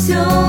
canción.